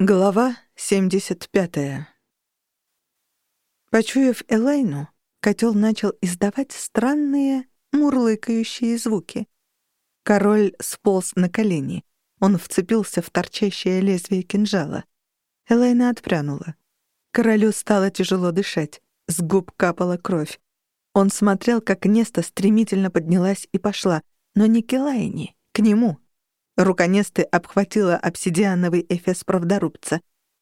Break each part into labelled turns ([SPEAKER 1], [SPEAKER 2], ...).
[SPEAKER 1] Глава 75. Почуяв Элайну, котел начал издавать странные мурлыкающие звуки. Король сполз на колени. Он вцепился в торчащее лезвие кинжала. Элайна отпрянула. Королю стало тяжело дышать. С губ капала кровь. Он смотрел, как Неста стремительно поднялась и пошла, но не к Элайне, к нему — Руконесты обхватила обсидиановый эфес правдорубца.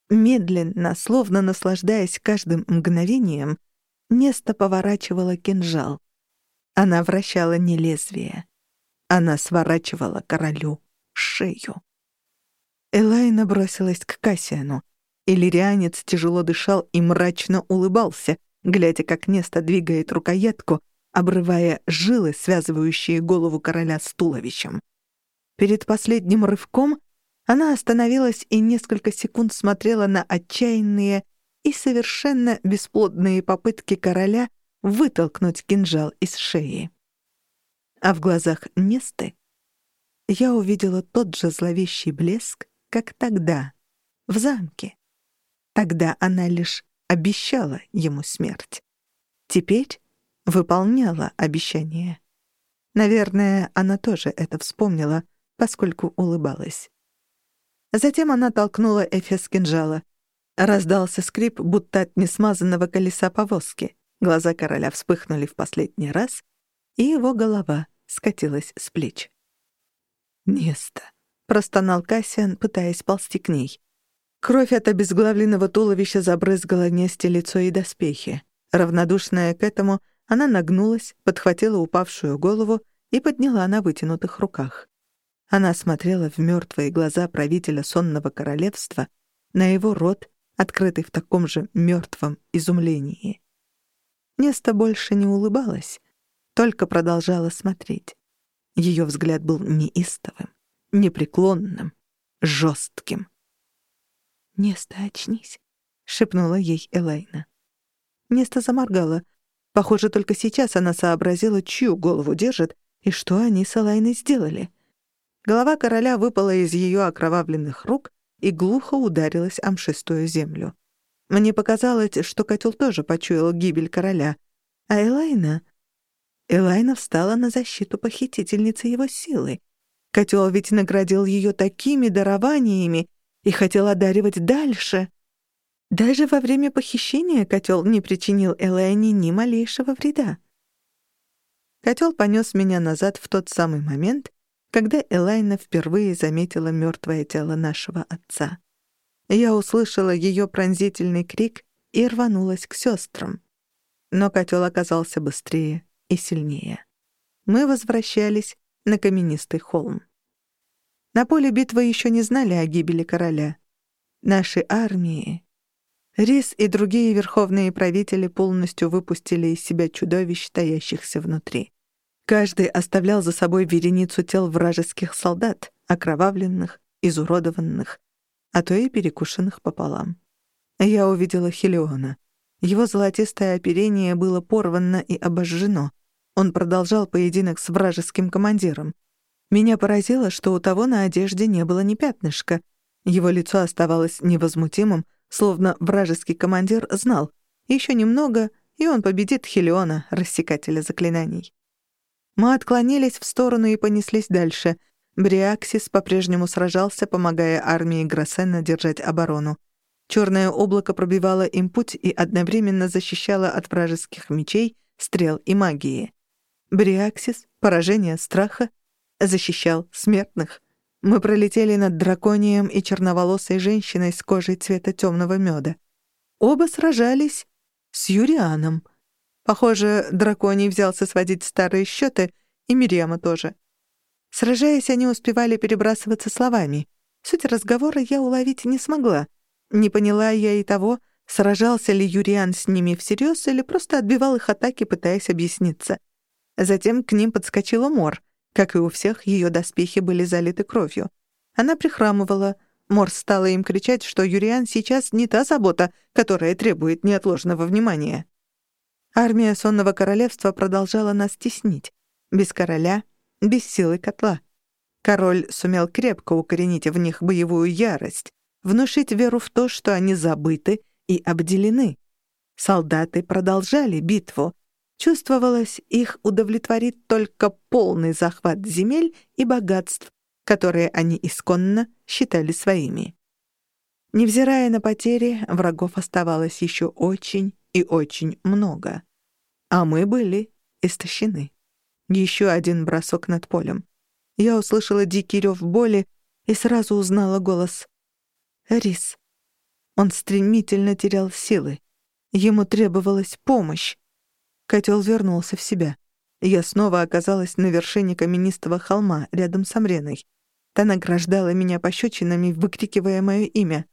[SPEAKER 1] Медленно, словно наслаждаясь каждым мгновением, Неста поворачивала кинжал. Она вращала не лезвие. Она сворачивала королю шею. Элайна бросилась к Кассиану. Иллирианец тяжело дышал и мрачно улыбался, глядя, как Неста двигает рукоятку, обрывая жилы, связывающие голову короля с туловищем. Перед последним рывком она остановилась и несколько секунд смотрела на отчаянные и совершенно бесплодные попытки короля вытолкнуть кинжал из шеи. А в глазах Несты я увидела тот же зловещий блеск, как тогда, в замке. Тогда она лишь обещала ему смерть. Теперь выполняла обещание. Наверное, она тоже это вспомнила — поскольку улыбалась. Затем она толкнула эфес кинжала. Раздался скрип, будто от несмазанного колеса повозки. Глаза короля вспыхнули в последний раз, и его голова скатилась с плеч. «Место», — простонал Кассиан, пытаясь ползти к ней. Кровь от обезглавленного туловища забрызгала Несте лицо и доспехи. Равнодушная к этому, она нагнулась, подхватила упавшую голову и подняла на вытянутых руках. Она смотрела в мертвые глаза правителя сонного королевства, на его рот, открытый в таком же мертвом изумлении. Неста больше не улыбалась, только продолжала смотреть. Ее взгляд был неистовым, непреклонным, жестким. «Неста, очнись», — шепнула ей Элайна. Неста заморгала. Похоже, только сейчас она сообразила, чью голову держит и что они с Элайной сделали. Голова короля выпала из ее окровавленных рук и глухо ударилась о мшистую землю. Мне показалось, что котел тоже почуял гибель короля. А Элайна... Элайна встала на защиту похитительницы его силы. Котел ведь наградил ее такими дарованиями и хотел одаривать дальше. Даже во время похищения котел не причинил Элайне ни малейшего вреда. Котел понес меня назад в тот самый момент, когда Элайна впервые заметила мертвое тело нашего отца. Я услышала ее пронзительный крик и рванулась к сестрам. Но котел оказался быстрее и сильнее. Мы возвращались на каменистый холм. На поле битвы еще не знали о гибели короля. Наши армии... Рис и другие верховные правители полностью выпустили из себя чудовищ, стоящихся внутри. Каждый оставлял за собой вереницу тел вражеских солдат, окровавленных, изуродованных, а то и перекушенных пополам. Я увидела Хелиона. Его золотистое оперение было порвано и обожжено. Он продолжал поединок с вражеским командиром. Меня поразило, что у того на одежде не было ни пятнышка. Его лицо оставалось невозмутимым, словно вражеский командир знал. Еще немного, и он победит Хелиона, рассекателя заклинаний. Мы отклонились в сторону и понеслись дальше. Бриаксис по-прежнему сражался, помогая армии Гроссена держать оборону. Черное облако пробивало им путь и одновременно защищало от вражеских мечей, стрел и магии. Бриаксис, поражение страха, защищал смертных. Мы пролетели над драконием и черноволосой женщиной с кожей цвета темного меда. Оба сражались с Юрианом — Похоже, драконий взялся сводить старые счеты, и Мириама тоже. Сражаясь, они успевали перебрасываться словами. Суть разговора я уловить не смогла. Не поняла я и того, сражался ли Юриан с ними всерьез или просто отбивал их атаки, пытаясь объясниться. Затем к ним подскочила Мор. Как и у всех, ее доспехи были залиты кровью. Она прихрамывала. Мор стала им кричать, что Юриан сейчас не та забота, которая требует неотложного внимания. Армия сонного королевства продолжала нас теснить. Без короля, без силы котла. Король сумел крепко укоренить в них боевую ярость, внушить веру в то, что они забыты и обделены. Солдаты продолжали битву. Чувствовалось, их удовлетворит только полный захват земель и богатств, которые они исконно считали своими. Невзирая на потери, врагов оставалось еще очень и очень много. А мы были истощены. Еще один бросок над полем. Я услышала дикий рев боли и сразу узнала голос. «Рис». Он стремительно терял силы. Ему требовалась помощь. Котел вернулся в себя. Я снова оказалась на вершине каменистого холма, рядом с Амреной. Та награждала меня пощечинами, выкрикивая мое имя.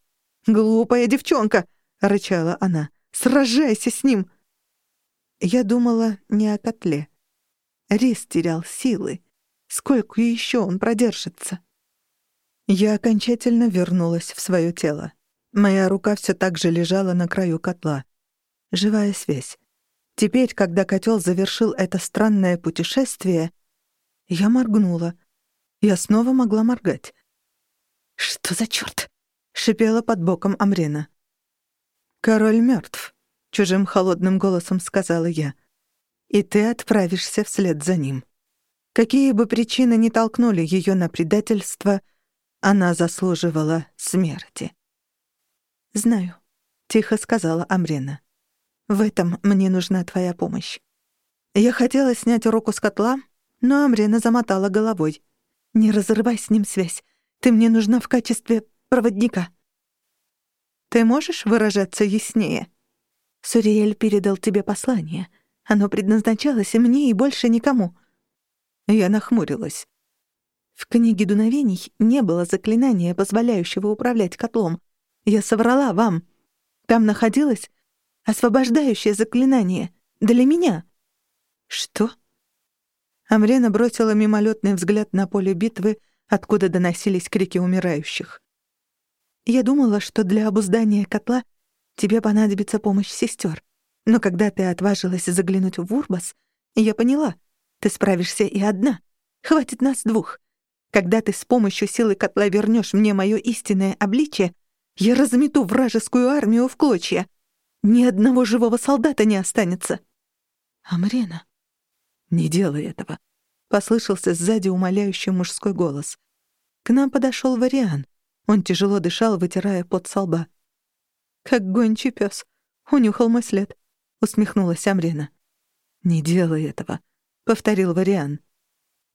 [SPEAKER 1] «Глупая девчонка!» — рычала она. «Сражайся с ним!» Я думала не о котле. Рис терял силы. Сколько еще он продержится? Я окончательно вернулась в свое тело. Моя рука все так же лежала на краю котла. Живая связь. Теперь, когда котел завершил это странное путешествие, я моргнула. Я снова могла моргать. «Что за чёрт?» — шипела под боком Амрена. «Король мертв», — чужим холодным голосом сказала я. «И ты отправишься вслед за ним. Какие бы причины ни толкнули ее на предательство, она заслуживала смерти». «Знаю», — тихо сказала Амрена. «В этом мне нужна твоя помощь». Я хотела снять руку с котла, но Амрена замотала головой. «Не разрывай с ним связь. Ты мне нужна в качестве проводника. Ты можешь выражаться яснее? Суриэль передал тебе послание. Оно предназначалось и мне, и больше никому. Я нахмурилась. В книге дуновений не было заклинания, позволяющего управлять котлом. Я соврала вам. Там находилось освобождающее заклинание для меня. Что? Амрена бросила мимолетный взгляд на поле битвы, откуда доносились крики умирающих. Я думала, что для обуздания котла тебе понадобится помощь сестер. Но когда ты отважилась заглянуть в Урбас, я поняла, ты справишься и одна. Хватит нас двух. Когда ты с помощью силы котла вернешь мне мое истинное обличие, я размету вражескую армию в клочья. Ни одного живого солдата не останется. Амрена, не делай этого. Послышался сзади умоляющий мужской голос. К нам подошел Вариан. Он тяжело дышал, вытирая пот со лба. «Как гончий пес. Унюхал мой след», — усмехнулась Амрина. «Не делай этого», — повторил Вариан.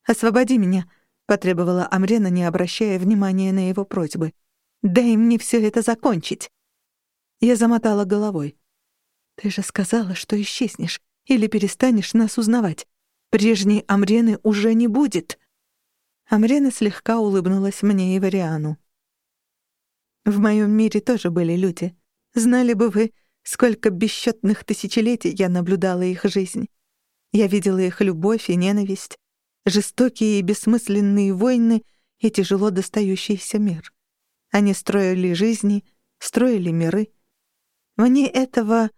[SPEAKER 1] «Освободи меня», — потребовала Амрена, не обращая внимания на его просьбы. «Дай мне все это закончить». Я замотала головой. «Ты же сказала, что исчезнешь или перестанешь нас узнавать. Прежней Амрены уже не будет». Амрена слегка улыбнулась мне и Вариану. В моем мире тоже были люди. Знали бы вы, сколько бесчетных тысячелетий я наблюдала их жизнь. Я видела их любовь и ненависть, жестокие и бессмысленные войны и тяжело достающийся мир. Они строили жизни, строили миры. Мне этого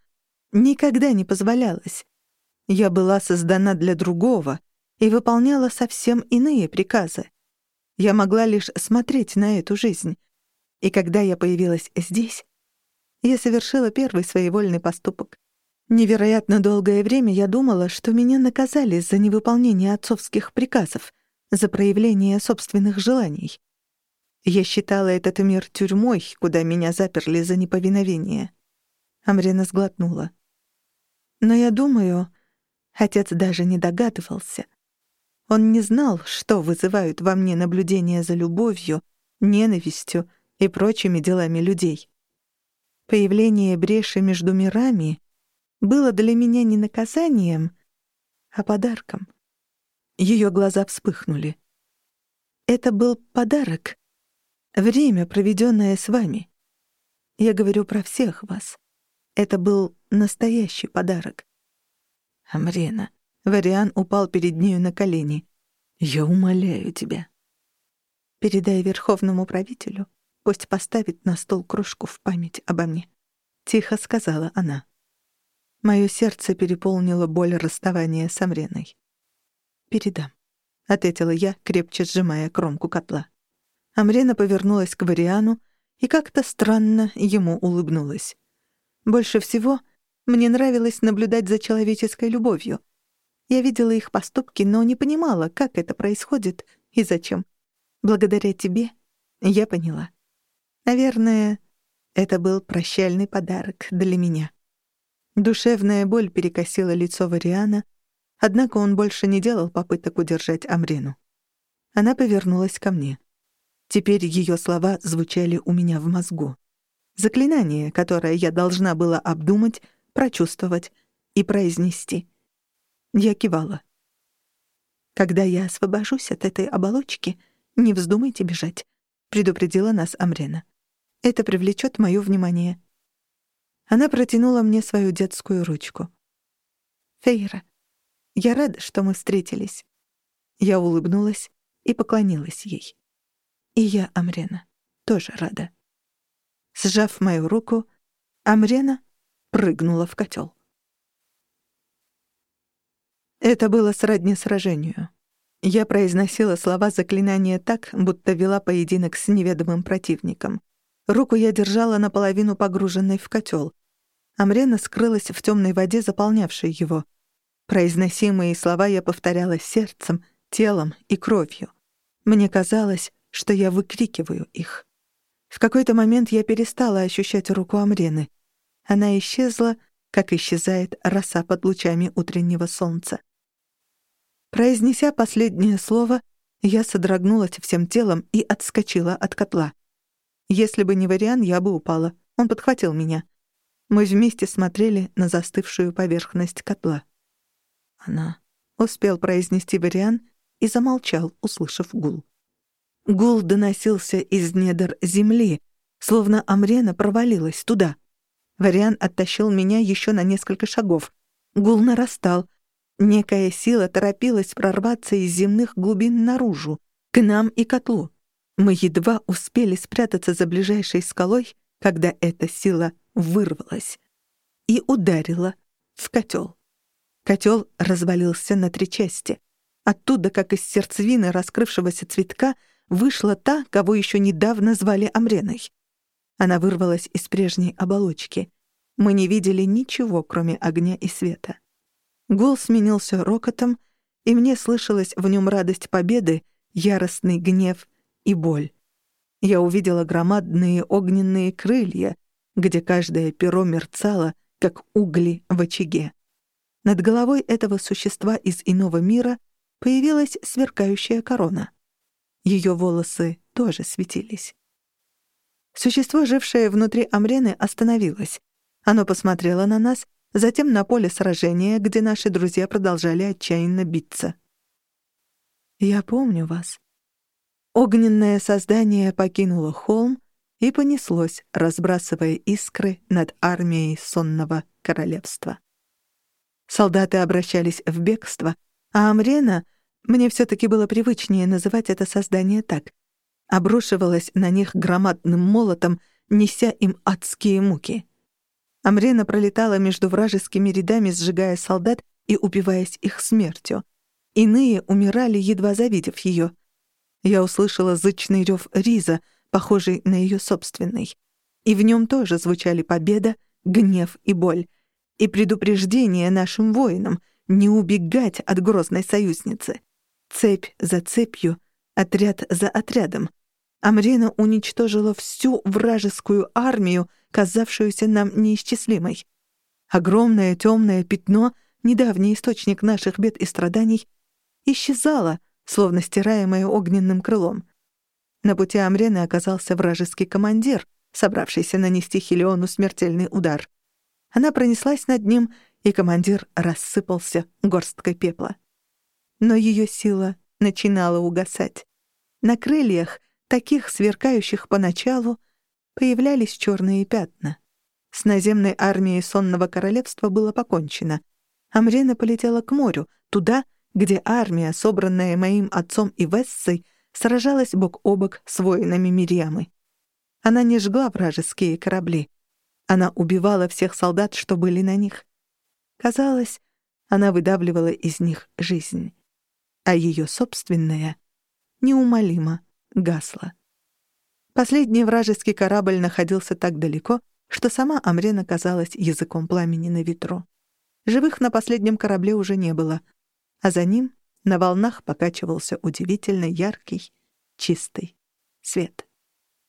[SPEAKER 1] никогда не позволялось. Я была создана для другого и выполняла совсем иные приказы. Я могла лишь смотреть на эту жизнь, и когда я появилась здесь, я совершила первый своевольный поступок. Невероятно долгое время я думала, что меня наказали за невыполнение отцовских приказов, за проявление собственных желаний. Я считала этот мир тюрьмой, куда меня заперли за неповиновение. Амрина сглотнула. Но я думаю, отец даже не догадывался. Он не знал, что вызывают во мне наблюдение за любовью, ненавистью и прочими делами людей. Появление бреши между мирами было для меня не наказанием, а подарком. Ее глаза вспыхнули. Это был подарок. Время, проведенное с вами. Я говорю про всех вас. Это был настоящий подарок. Амрена. Вариан упал перед нею на колени. «Я умоляю тебя». «Передай верховному правителю, Пусть поставит на стол кружку в память обо мне», — тихо сказала она. Моё сердце переполнило боль расставания с Амреной. «Передам», — ответила я, крепче сжимая кромку котла. Амрена повернулась к Вариану и как-то странно ему улыбнулась. Больше всего мне нравилось наблюдать за человеческой любовью. Я видела их поступки, но не понимала, как это происходит и зачем. Благодаря тебе я поняла. Наверное, это был прощальный подарок для меня. Душевная боль перекосила лицо Вариана, однако он больше не делал попыток удержать Амрину. Она повернулась ко мне. Теперь ее слова звучали у меня в мозгу. Заклинание, которое я должна была обдумать, прочувствовать и произнести. Я кивала. «Когда я освобожусь от этой оболочки, не вздумайте бежать», — предупредила нас Амрена. «Это привлечет мое внимание». Она протянула мне свою детскую ручку. «Фейра, я рада, что мы встретились». Я улыбнулась и поклонилась ей. «И я, Амрена, тоже рада». Сжав мою руку, Амрена прыгнула в котел. Это было сродни сражению. Я произносила слова заклинания так, будто вела поединок с неведомым противником. Руку я держала наполовину погруженной в котел. Амрена скрылась в темной воде, заполнявшей его. Произносимые слова я повторяла сердцем, телом и кровью. Мне казалось, что я выкрикиваю их. В какой-то момент я перестала ощущать руку Амрены. Она исчезла, как исчезает роса под лучами утреннего солнца. Произнеся последнее слово, я содрогнулась всем телом и отскочила от котла. Если бы не Вариан, я бы упала. Он подхватил меня. Мы вместе смотрели на застывшую поверхность котла. Она успел произнести Вариан и замолчал, услышав гул. Гул доносился из недр земли, словно Амрена провалилась туда. Вариан оттащил меня еще на несколько шагов. Гул нарастал. Некая сила торопилась прорваться из земных глубин наружу, к нам и котлу. Мы едва успели спрятаться за ближайшей скалой, когда эта сила вырвалась и ударила в котел. Котел развалился на три части. Оттуда, как из сердцевины раскрывшегося цветка, вышла та, кого еще недавно звали Амреной. Она вырвалась из прежней оболочки. Мы не видели ничего, кроме огня и света. Гул сменился рокотом, и мне слышалась в нем радость победы, яростный гнев и боль. Я увидела громадные огненные крылья, где каждое перо мерцало, как угли в очаге. Над головой этого существа из иного мира появилась сверкающая корона. Ее волосы тоже светились. Существо, жившее внутри Амрены, остановилось. Оно посмотрело на нас, затем на поле сражения, где наши друзья продолжали отчаянно биться. «Я помню вас». Огненное создание покинуло холм и понеслось, разбрасывая искры над армией сонного королевства. Солдаты обращались в бегство, а Амрена — мне все-таки было привычнее называть это создание так. Обрушивалась на них громадным молотом, неся им адские муки. Амрена пролетала между вражескими рядами, сжигая солдат и убиваясь их смертью. Иные умирали, едва завидев ее. Я услышала зычный рев Риза, похожий на ее собственный. И в нем тоже звучали победа, гнев и боль. И предупреждение нашим воинам — не убегать от грозной союзницы. Цепь за цепью, отряд за отрядом. Амрина уничтожила всю вражескую армию, казавшуюся нам неисчислимой. Огромное темное пятно, недавний источник наших бед и страданий, исчезало, словно стираемое огненным крылом. На пути Амрены оказался вражеский командир, собравшийся нанести Хелиону смертельный удар. Она пронеслась над ним, и командир рассыпался горсткой пепла но ее сила начинала угасать. На крыльях, таких сверкающих поначалу, появлялись черные пятна. С наземной армией сонного королевства было покончено. Амрена полетела к морю, туда, где армия, собранная моим отцом и Вессой, сражалась бок о бок с воинами Мирьямы. Она не жгла вражеские корабли. Она убивала всех солдат, что были на них. Казалось, она выдавливала из них жизнь. А ее собственная неумолимо гасла. Последний вражеский корабль находился так далеко, что сама Амрена казалась языком пламени на ветру. Живых на последнем корабле уже не было — а за ним на волнах покачивался удивительно яркий, чистый свет.